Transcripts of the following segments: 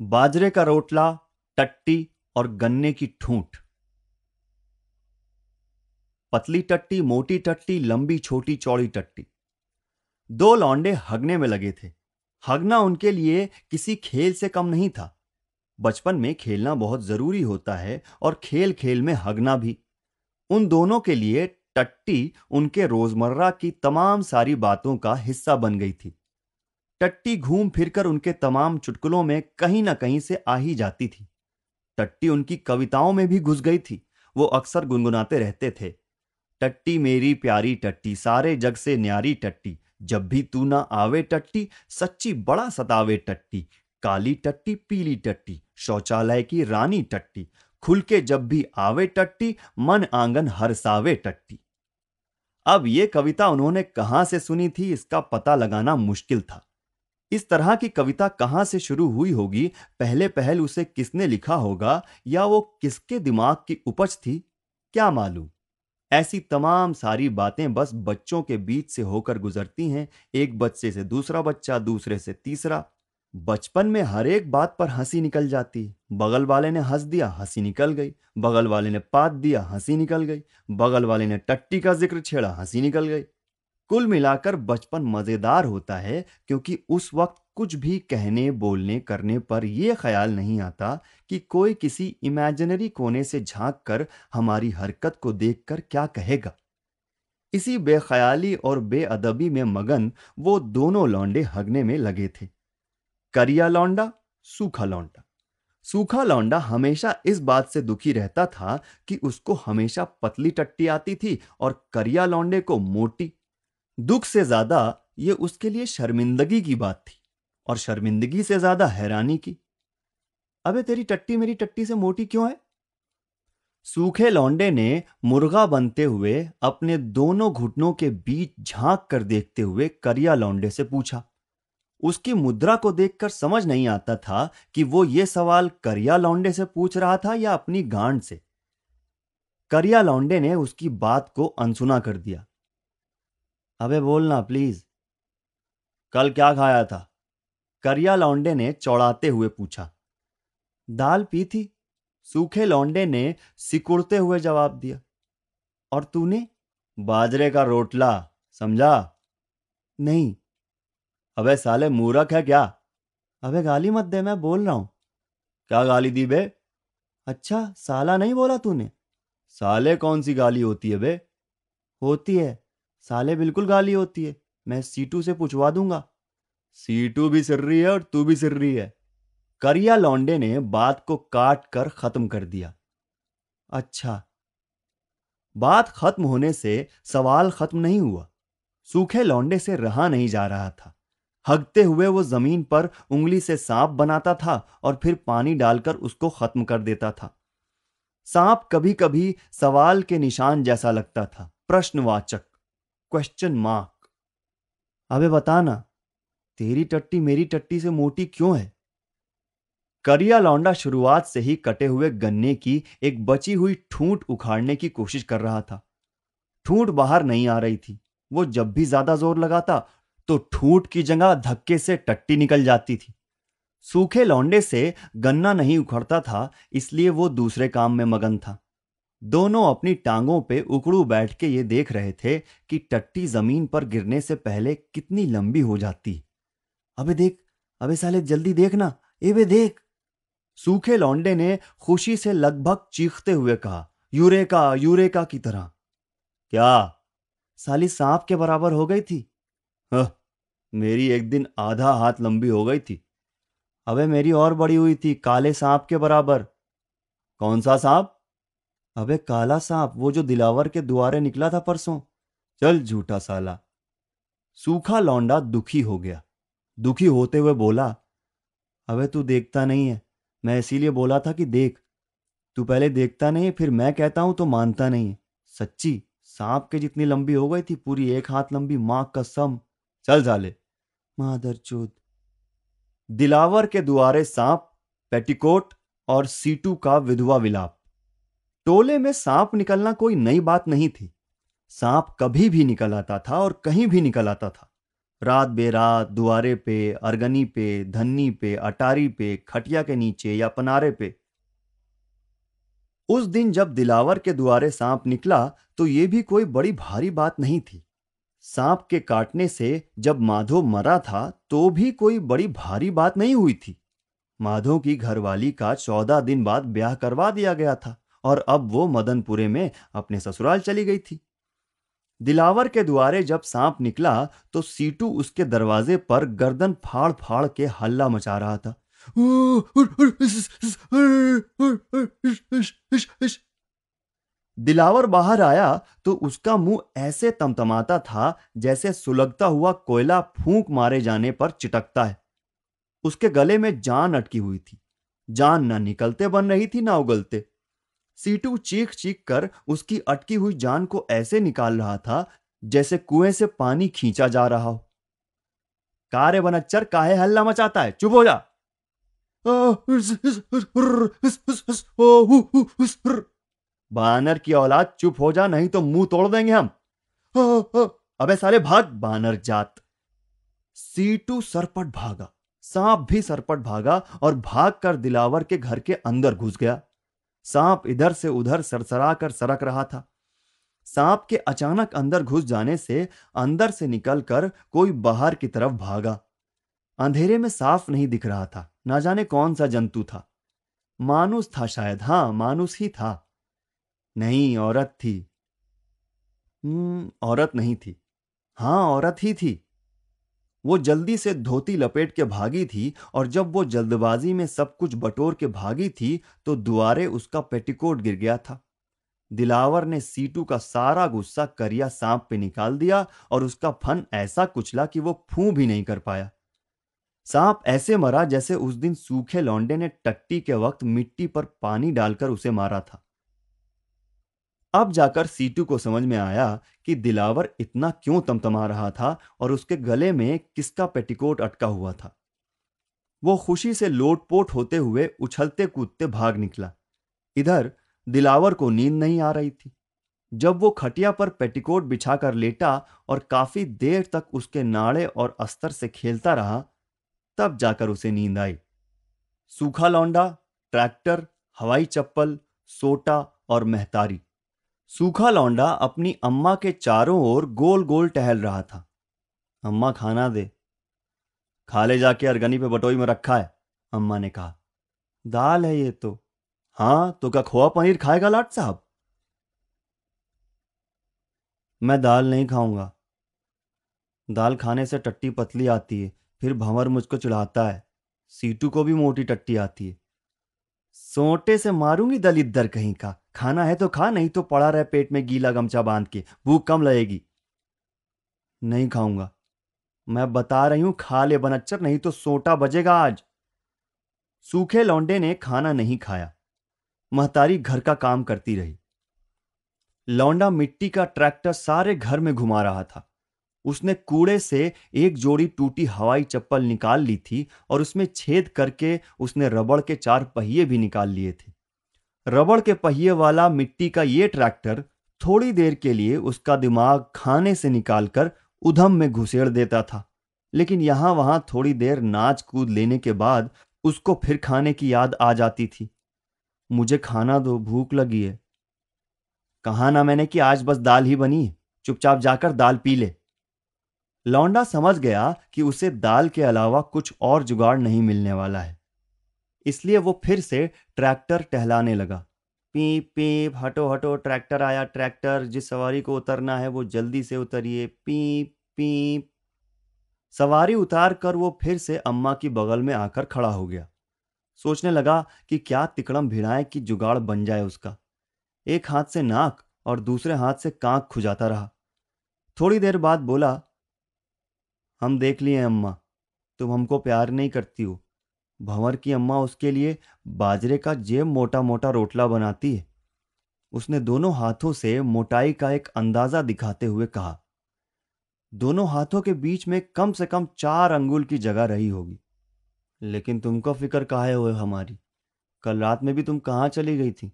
बाजरे का रोटला, टट्टी और गन्ने की ठूंठ। पतली टट्टी, मोटी टट्टी, लंबी, छोटी, चौड़ी टट्टी। दो लौंडे हगने में लगे थे। हगना उनके लिए किसी खेल से कम नहीं था। बचपन में खेलना बहुत ज़रूरी होता है और खेल खेल में हगना भी। उन दोनों के लिए टट्टी उनके रोज़मर्रा की तमाम सारी बातों का हिस्सा बन गई थी। टट्टी घूम फिरकर उनके तमाम चुटकुलों में कहीं ना कहीं से आ ही जाती थी। टट्टी उनकी कविताओं में भी घुस गई थी। वो अक्सर गुनगुनाते रहते थे। टट्टी मेरी प्यारी टट्टी, सारे जग से न्यारी टट्टी, जब भी तू ना आवे टट्टी, सच्ची बड़ा सतावे टट्टी, काली टट्टी, पीली टट्टी, शौचालय की रानी टट्टी, खुल के जब भी आवे टट्टी, मन आँगन हरसावे टट्टी। अब ये कविता उन्होंने कहाँ से सुनी थी, इसका पता लगाना मुश्किल था। इस तरह की कविता कहाँ से शुरू हुई होगी? पहले पहल उसे किसने लिखा होगा? या वो किसके दिमाग की उपज थी? क्या मालूम? ऐसी तमाम सारी बातें बस बच्चों के बीच से होकर गुजरती हैं। एक बच्चे से दूसरा बच्चा, दूसरे से तीसरा। बचपन में हर एक बात पर हँसी निकल जाती। बगल वाले ने हंस दिया, हँसी निकल गई। बगल वाले ने पात दिया, हँसी निकल गई। बगल वाले ने टट्टी का ज़िक्र छेड़ा, हँसी निकल गई। कुल मिलाकर बचपन मज़ेदार होता है, क्योंकि उस वक्त कुछ भी कहने, बोलने, करने पर यह ख्याल नहीं आता कि कोई किसी इमेजिनरी कोने से झाँक कर हमारी हरकत को देखकर क्या कहेगा। इसी बेख्याली और बेअदबी में मगन वो दोनों लौंडे हगने में लगे थे। करिया लौंडा, सूखा लौंडा। सूखा लौंडा हमेशा इस बात से दुखी रहता था कि उसको हमेशा पतली टट्टी आती थी और करिया लौंडे को मोटी दुख से ज़्यादा यह उसके लिए शर्मिंदगी की बात थी और शर्मिंदगी से ज़्यादा हैरानी की। अबे तेरी टट्टी मेरी टट्टी से मोटी क्यों है? सूखे लौंडे ने मुर्गा बनते हुए अपने दोनों घुटनों के बीच झाँक कर देखते हुए करिया लौंडे से पूछा। उसकी मुद्रा को देखकर समझ नहीं आता था कि वो ये सवाल करिया लौंडे से पूछ रहा था या अपनी गांड से। करिया लौंडे ने उसकी बात को अनसुना कर दिया। अबे बोलना प्लीज़ कल क्या खाया था? करिया लौंडे ने चौड़ाते हुए पूछा। दाल पी थी? सूखे लौंडे ने सिकुड़ते हुए जवाब दिया। और तूने? बाजरे का रोटला, समझा? नहीं। अबे साले मूरख है क्या? अबे गाली मत दे, मैं बोल रहा हूँ। क्या गाली दी बे? अच्छा साला नहीं बोला तूने? साले कौन सी गाली होती है बे? होती है। साले बिल्कुल गाली होती है। मैं सीटू से पूछवा दूँगा। सीटू भी सिर रही है और तू भी सिर रही है। करिया लौंडे ने बात को काट कर खत्म कर दिया। अच्छा। बात खत्म होने से सवाल खत्म नहीं हुआ। सूखे लौंडे से रहा नहीं जा रहा था। हगते हुए वो ज़मीन पर उंगली से सांप बनाता था और फिर पानी डालकर उसको खत्म कर देता था। सांप कभी कभी सवाल के निशान जैसा लगता था। प्रश्नवाचक। क्वेश्चन मार्क अबे बताना तेरी टट्टी मेरी टट्टी से मोटी क्यों है? करिया लौंडा शुरुआत से ही कटे हुए गन्ने की एक बची हुई ठूंठ उखाड़ने की कोशिश कर रहा था। ठूंठ बाहर नहीं आ रही थी। वो जब भी ज़्यादा ज़ोर लगाता तो ठूंठ की जगह धक्के से टट्टी निकल जाती थी। सूखे लौंडे से गन्ना नहीं उखड़ता था, इसलिए वो दूसरे काम में मगन था। दोनों अपनी टांगों पे उकड़ू बैठ के ये देख रहे थे कि टट्टी ज़मीन पर गिरने से पहले कितनी लंबी हो जाती। अबे देख, अबे साले जल्दी देखना ए वे देख। सूखे लौंडे ने खुशी से लगभग चीखते हुए कहा, यूरेका यूरेका की तरह। क्या? साली सांप के बराबर हो गई थी? मेरी एक दिन आधा हाथ लंबी हो गई थी। अबे मेरी और बड़ी हुई थी, काले सांप के बराबर। कौन सा सांप? अबे काला सांप, वो जो दिलावर के द्वारे निकला था परसों। चल झूठा साला। सूखा लौंडा दुखी हो गया। दुखी होते हुए बोला, अबे तू देखता नहीं है। मैं इसीलिए बोला था कि देख। तू पहले देखता नहीं फिर मैं कहता हूँ तो मानता नहीं सच्ची, सांप के जितनी लंबी हो गई थी, पूरी एक हाथ लंबी, माँ कसम। चल जाले। मादर चोद। दिलावर के दुआरे सांप, पेटिकोट और सीटू का विधवा विलाप। टोले में सांप निकलना कोई नई बात नहीं थी। सांप कभी भी निकल आता था और कहीं भी निकल आता था। रात बेरात, दुआरे पे, अरगनी पे, धन्नी पे, अटारी पे, खटिया के नीचे या पनारे पे। उस दिन जब दिलावर के दुआरे सांप निकला तो ये भी कोई बड़ी भारी बात नहीं थी। सांप के काटने से जब माधो मरा था तो भी कोई बड़ी भारी बात नहीं हुई थी। माधो की घरवाली का चौदह दिन बाद ब्याह करवा दिया गया था। और अब वो मदनपुरे में अपने ससुराल चली गई थी। दिलावर के द्वारे जब सांप निकला तो सीटू उसके दरवाजे पर गर्दन फाड़ फाड़ के हल्ला मचा रहा था। दिलावर बाहर आया तो उसका मुँह ऐसे तमतमाता था, जैसे सुलगता हुआ कोयला फूंक मारे जाने पर चिटकता है। उसके गले में जान अटकी हुई थी। जान ना निकलते बन रही थी, ना उगलते। सीटू चीख चीख कर उसकी अटकी हुई जान को ऐसे निकाल रहा था, जैसे कुएँ से पानी खींचा जा रहा हो। कार्य बनच्चर काहे हल्ला मचाता है? चुप हो जा। बानर की औलाद चुप हो जा, नहीं तो मुँह तोड़ देंगे हम। अबे साले भाग, बानर जात। सीटू सरपट भागा, सांप भी सरपट भागा और भागकर दिलावर के घर के अंदर घुस गया। सांप इधर से उधर सरसरा कर सरक रहा था। सांप के अचानक अंदर घुस जाने से अंदर से निकलकर कोई बाहर की तरफ़ भागा। अंधेरे में साफ़ नहीं दिख रहा था ना जाने कौन सा जंतु था। मानुस था शायद हाँ मानुस ही था। नहीं औरत थी। हम्म, औरत नहीं थी। हाँ औरत ही थी। वो जल्दी से धोती लपेट के भागी थी और जब वो जल्दबाजी में सब कुछ बटोर के भागी थी तो दुआरे उसका पेटिकोट गिर गया था। दिलावर ने सीटू का सारा गुस्सा करिया सांप पे निकाल दिया और उसका फन ऐसा कुचला कि वो फू भी नहीं कर पाया। सांप ऐसे मरा जैसे उस दिन सूखे लौंडे ने टट्टी के वक्त मिट्टी पर पानी डालकर उसे मारा था। अब जाकर सीटू को समझ में आया कि दिलावर इतना क्यों तमतमा रहा था और उसके गले में किसका पेटिकोट अटका हुआ था। वो खुशी से लोटपोट होते हुए उछलते कूदते भाग निकला। इधर दिलावर को नींद नहीं आ रही थी। जब वो खटिया पर पेटिकोट बिछाकर लेटा और काफ़ी देर तक उसके नाड़े और अस्तर से खेलता रहा, तब जाकर उसे नींद आई। सूखा लौंडा, ट्रैक्टर, हवाई चप्पल, सोटा और महतारी। सूखा लौंडा अपनी अम्मा के चारों ओर गोल गोल टहल रहा था। अम्मा खाना दे। खा ले जाके अरगनी पे बटोई में रखा है, अम्मा ने कहा। दाल है ये तो। हाँ तो क्या खोआ पनीर खाएगा लाट साहब? मैं दाल नहीं खाऊँगा। दाल खाने से टट्टी पतली आती है, फिर भंवर मुझको चिढ़ाता है। सीटू को भी मोटी टट्टी आती है। सोटे से मारूँगी दलित दर कहीं का। खाना है तो खा, नहीं तो पड़ा रहे पेट में गीला गमछा बाँध के। भूख कम लगेगी। नहीं खाऊँगा। मैं बता रही हूँ, खा ले बनच्चर, नहीं तो सोटा बजेगा आज। सूखे लौंडे ने खाना नहीं खाया। महतारी घर का काम करती रही। लौंडा मिट्टी का ट्रैक्टर सारे घर में घुमा रहा था। उसने कूड़े से एक जोड़ी टूटी हवाई चप्पल निकाल ली थी और उसमें छेद करके उसने रबड़ के चार पहिए भी निकाल लिए थे। रबड़ के पहिए वाला मिट्टी का ये ट्रैक्टर थोड़ी देर के लिए उसका दिमाग खाने से निकालकर उधम में घुसेड़ देता था। लेकिन यहाँ वहाँ थोड़ी देर नाच कूद लेने के बाद उसको फिर खाने की याद आ जाती थी। मुझे खाना दो, भूख लगी है। कहा ना मैंने कि आज बस दाल ही बनी चुपचाप जाकर दाल पी ले। लौंडा समझ गया कि उसे दाल के अलावा कुछ और जुगाड़ नहीं मिलने वाला है। इसलिए वो फिर से ट्रैक्टर टहलाने लगा। पीप पीप, हटो हटो, ट्रैक्टर आया, ट्रैक्टर, जिस सवारी को उतरना है वो जल्दी से उतरिए। पीप पीप। सवारी उतार कर वो फिर से अम्मा की बगल में आकर खड़ा हो गया। सोचने लगा कि क्या तिकड़म भिड़ाए कि जुगाड़ बन जाए उसका। एक हाथ से नाक और दूसरे हाथ से कांक खुजाता रहा। थोड़ी देर बाद बोला, हम देख लिए अम्मा, तुम हमको प्यार नहीं करती हो। भंवर की अम्मा उसके लिए बाजरे का जेब मोटा मोटा रोटला बनाती है। उसने दोनों हाथों से मोटाई का एक अंदाज़ा दिखाते हुए कहा, दोनों हाथों के बीच में कम से कम चार अंगुल की जगह रही होगी। लेकिन तुमको फ़िक्र काहे हुए हमारी? कल रात में भी तुम कहाँ चली गई थी?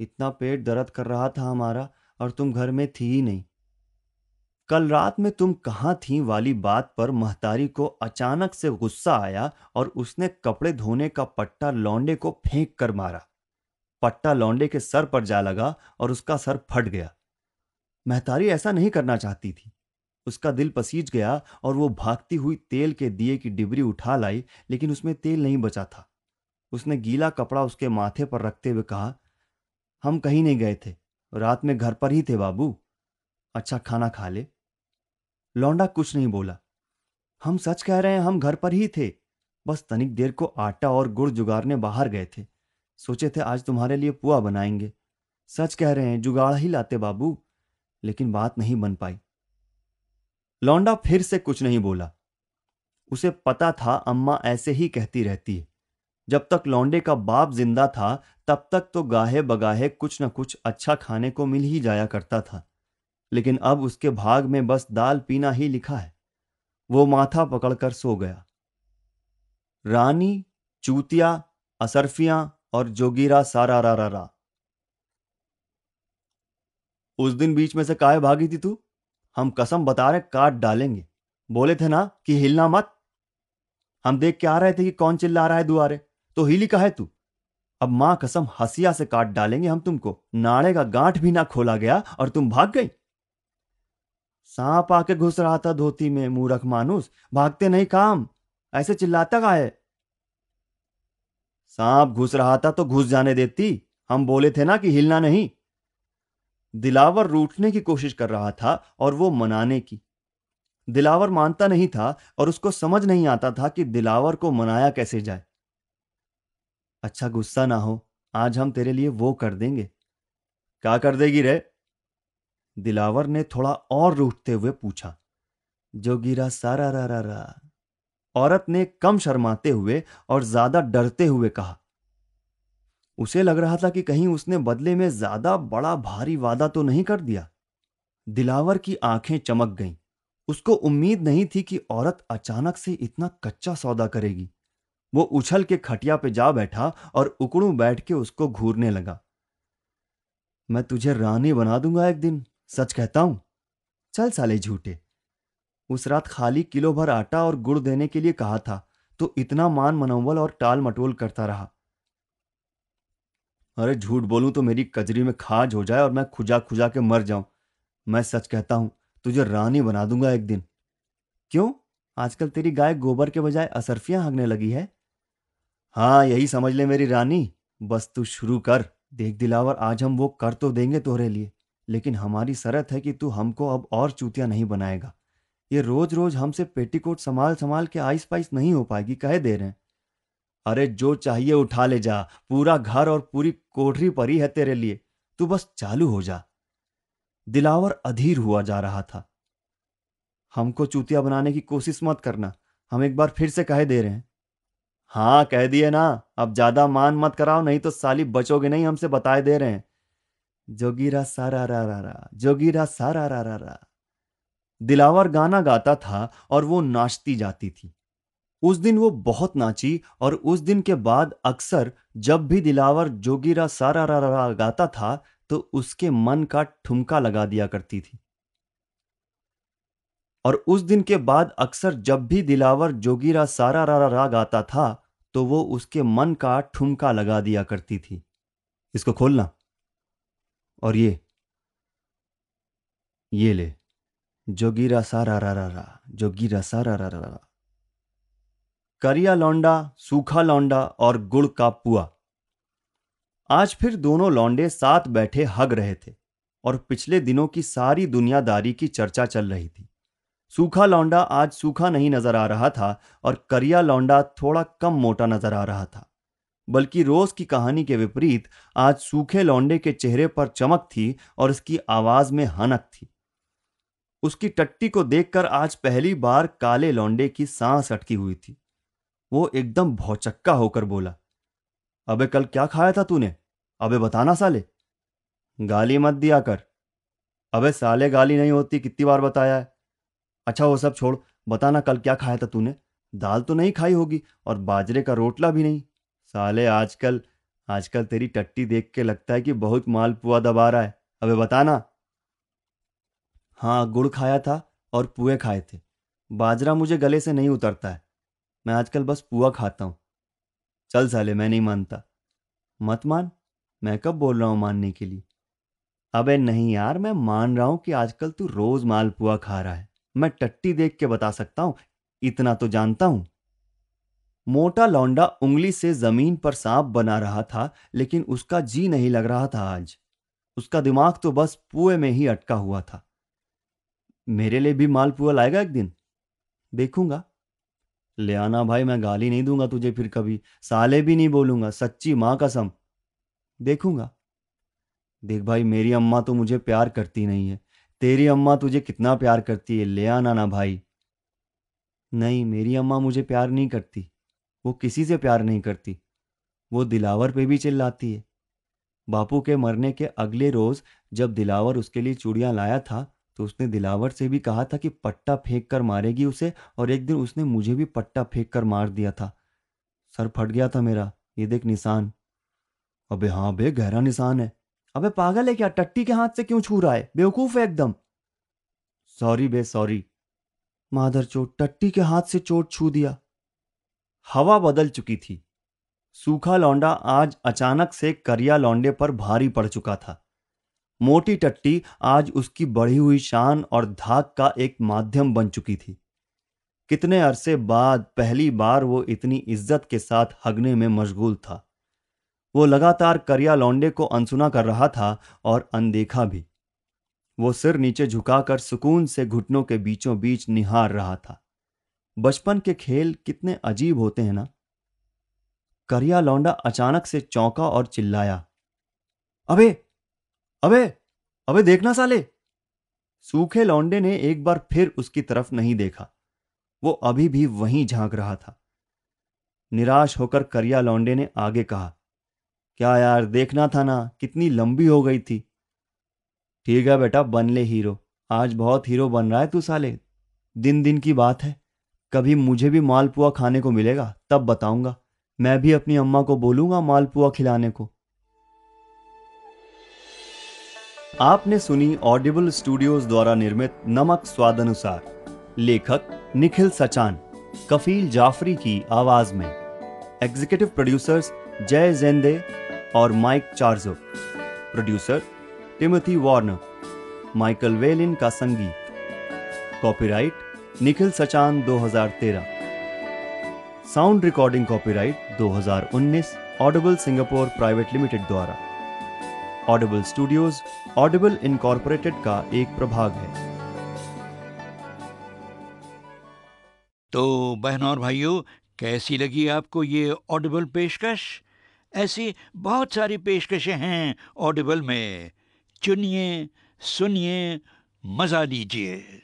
इतना पेट दर्द कर रहा था हमारा और तुम घर में थी ही नहीं। कल रात में तुम कहाँ थी वाली बात पर महतारी को अचानक से गुस्सा आया और उसने कपड़े धोने का पट्टा लौंडे को फेंक कर मारा। पट्टा लौंडे के सर पर जा लगा और उसका सर फट गया। महतारी ऐसा नहीं करना चाहती थी। उसका दिल पसीज गया और वो भागती हुई तेल के दिए की डिबरी उठा लाई, लेकिन उसमें तेल नहीं बचा था। उसने गीला कपड़ा उसके माथे पर रखते हुए कहा, हम कहीं नहीं गए थे। रात में घर पर ही थे बाबू। अच्छा खाना खा ले। लौंडा कुछ नहीं बोला। हम सच कह रहे हैं, हम घर पर ही थे। बस तनिक देर को आटा और गुड़ जुगाड़ने बाहर गए थे। सोचे थे आज तुम्हारे लिए पुआ बनाएँगे। सच कह रहे हैं, जुगाड़ ही लाते बाबू, लेकिन बात नहीं बन पाई। लौंडा फिर से कुछ नहीं बोला। उसे पता था अम्मा ऐसे ही कहती रहती है। जब तक लौंडे का बाप ज़िंदा था, तब तक तो गाहे बगाहे कुछ न कुछ अच्छा खाने को मिल ही जाया करता था। लेकिन अब उसके भाग में बस दाल पीना ही लिखा है। वो माथा पकड़कर सो गया। रानी, चूतिया, असरफिया और जोगीरा सारा रा रा रा। उस दिन बीच में से काहे भागी थी तू? हम कसम बता रहे, काट डालेंगे। बोले थे ना कि हिलना मत। हम देख के आ रहे थे कि कौन चिल्ला रहा है दुआरे। तो हिली का है तू? अब माँ कसम हसिया से काट डालेंगे हम तुमको। नाड़े का गांठ भी ना खोला गया और तुम भाग गई। सांप आके घुस रहा था धोती में, मूरख मानुस। भागते नहीं काम। ऐसे चिल्लाता का है सांप घुस रहा था तो घुस जाने देती। हम बोले थे ना कि हिलना नहीं। दिलावर रूठने की कोशिश कर रहा था और वो मनाने की। दिलावर मानता नहीं था और उसको समझ नहीं आता था कि दिलावर को मनाया कैसे जाए। अच्छा गुस्सा ना हो। आज हम तेरे लिए वो कर देंगे। क्या कर देगी रे? दिलावर ने थोड़ा और रूठते हुए पूछा, जोगीरा सारा रा रा रा। औरत ने कम शर्माते हुए और ज़्यादा डरते हुए कहा, उसे लग रहा था कि कहीं उसने बदले में ज़्यादा बड़ा भारी वादा तो नहीं कर दिया? दिलावर की आँखें चमक गईं। उसको उम्मीद नहीं थी कि औरत अचानक से इतना कच्चा सौदा करेगी। वो उछल के खटिया पे जा बैठा और उकड़ू बैठ के उसको घूरने लगा, मैं तुझे रानी बना दूँगा एक दिन। सच कहता हूँ, चल साले झूठे। उस रात खाली किलो भर आटा और गुड़ देने के लिए कहा था तो इतना मान मनोवल और टाल मटोल करता रहा। अरे झूठ बोलूँ तो मेरी कजरी में खाज हो जाए और मैं खुजा खुजा के मर जाऊँ। मैं सच कहता हूँ, तुझे रानी बना दूँगा एक दिन। क्यों? आजकल तेरी गाय गोबर के बजाय असरफियाँ हगने लगी है। हाँ यही समझ ले मेरी रानी। बस तू शुरू कर, देख दिलावर, आज हम वो कर तो देंगे तोहरे लिए। लेकिन हमारी शरत है कि तू हमको अब और चूतिया नहीं बनाएगा। ये रोज रोज हमसे पेटीकोट संभाल संभाल के आइस पाइस नहीं हो पाएगी, कहे दे रहे हैं। अरे, जो चाहिए उठा ले जा, पूरा घर और पूरी कोठरी परी है तेरे लिए। तू बस चालू हो जा। दिलावर अधीर हुआ जा रहा था। हमको चूतिया बनाने की कोशिश मत करना, हम एक बार फिर से कहे दे रहे हैं। हाँ कह दिए ना, अब ज़्यादा मान मत कराओ, नहीं तो साली बचोगे नहीं हमसे, बताए दे रहे हैं। जोगीरा सारा रा रा रा जोगीरा सारा रा रा रा दिलावर गाना गाता था और वो नाचती जाती थी। उस दिन वो बहुत नाची और उस दिन के बाद अक्सर जब भी दिलावर जोगीरा सारा रा रा गाता था तो उसके मन का ठुमका लगा दिया करती थी। और उस दिन के बाद अक्सर जब भी दिलावर जोगीरा सारा रा रा गाता था तो वो उसके मन का ठुमका लगा दिया करती थी। इसको खोलना। और ये ये ले, जोगीरा सारा रा रा रा, जोगीरा सारा रा रा रा करिया लौंडा, सूखा लौंडा और गुड़ का पुआ। आज फिर दोनों लौंडे साथ बैठे हग रहे थे और पिछले दिनों की सारी दुनियादारी की चर्चा चल रही थी। सूखा लौंडा आज सूखा नहीं नज़र आ रहा था और करिया लौंडा थोड़ा कम मोटा नज़र आ रहा था। बल्कि रोज की कहानी के विपरीत आज सूखे लौंडे के चेहरे पर चमक थी और उसकी आवाज़ में हनक थी। उसकी टट्टी को देखकर आज पहली बार काले लौंडे की सांस अटकी हुई थी। वो एकदम भौचक्का होकर बोला, अबे कल क्या खाया था तूने? अबे बताना साले। गाली मत दिया कर। अबे साले गाली नहीं होती, कितनी बार बताया है। अच्छा वो सब छोड़, बताना कल क्या खाया था तूने? दाल तो नहीं खाई होगी और बाजरे का रोटला भी नहीं। साले, आजकल आजकल तेरी टट्टी देख के लगता है कि बहुत माल पुआ दबा रहा है। अबे बताना। हाँ गुड़ खाया था और पुए खाए थे। बाजरा मुझे गले से नहीं उतरता है। मैं आजकल बस पुआ खाता हूँ। चल साले, मैं नहीं मानता। मत मान। मैं कब बोल रहा हूँ मानने के लिए? अबे नहीं यार, मैं मान रहा हूँ कि आजकल तू रोज मालपुआ खा रहा है। मैं टट्टी देख के बता सकता हूँ। इतना तो जानता हूँ। मोटा लौंडा उंगली से ज़मीन पर सांप बना रहा था, लेकिन उसका जी नहीं लग रहा था आज। उसका दिमाग तो बस पुए में ही अटका हुआ था। मेरे लिए भी मालपुआ लाएगा एक दिन? देखूँगा। ले आना भाई, मैं गाली नहीं दूँगा तुझे फिर कभी। साले भी नहीं बोलूँगा, सच्ची माँ कसम। देखूँगा। देख भाई, मेरी अम्मा तो मुझे प्यार करती नहीं है। तेरी अम्मा तुझे कितना प्यार करती है? ले आना ना भाई। नहीं, मेरी अम्मा मुझे प्यार नहीं करती। वो किसी से प्यार नहीं करती। वो दिलावर पे भी चिल्लाती है। बापू के मरने के अगले रोज जब दिलावर उसके लिए चूड़ियाँ लाया था तो उसने दिलावर से भी कहा था कि पट्टा फेंक कर मारेगी उसे और एक दिन उसने मुझे भी पट्टा फेंक कर मार दिया था। सर फट गया था मेरा, ये देख निशान। अबे हाँ बे, गहरा निशान है। अबे पागल है क्या? टट्टी के हाथ से क्यों छू रहा है? बेवकूफ़ है एकदम। सॉरी बे, सॉरी। माधर चोट, टट्टी के हाथ से चोट छू दिया। हवा बदल चुकी थी। सूखा लौंडा आज अचानक से करिया लौंडे पर भारी पड़ चुका था। मोटी टट्टी आज उसकी बढ़ी हुई शान और धाक का एक माध्यम बन चुकी थी। कितने अरसे बाद पहली बार वो इतनी इज़्ज़त के साथ हगने में मशगूल था। वो लगातार करिया लौंडे को अनसुना कर रहा था और अनदेखा भी। वो सिर नीचे झुकाकर सुकून से घुटनों के बीचों बीच निहार रहा था। बचपन के खेल कितने अजीब होते हैं ना। करिया लौंडा अचानक से चौंका और चिल्लाया, अबे अबे अबे देखना साले! सूखे लौंडे ने एक बार फिर उसकी तरफ़ नहीं देखा। वो अभी भी वहीं झाँक रहा था। निराश होकर करिया लौंडे ने आगे कहा, क्या यार, देखना था ना, कितनी लंबी हो गई थी। ठीक है बेटा, बन ले हीरो। आज बहुत हीरो बन रहा है तू साले। दिन दिन की बात है। कभी मुझे भी मालपुआ खाने को मिलेगा, तब बताऊँगा। मैं भी अपनी अम्मा को बोलूँगा मालपुआ खिलाने को। आपने सुनी ऑडिबल स्टूडियोज द्वारा निर्मित नमक स्वाद अनुसार लेखक निखिल सचान, कफील जाफरी की आवाज़ में। एग्जीक्यूटिव प्रोड्यूसर्स जय जेंदे और माइक चार्जो producer Timothy Warner Michael valine का संगीत। Copyright Nikhil Sachan 2013 sound recording copyright 2019 Audible Singapore private limited द्वारा। ऑडिबल स्टूडियोज ऑडिबल इनकॉर्पोरेटेड का एक प्रभाग है। तो बहनों और भाइयों, कैसी लगी आपको ये ऑडिबल पेशकश? ऐसी बहुत सारी पेशकशें हैं ऑडिबल में। चुनिए, सुनिए, मज़ा लीजिए।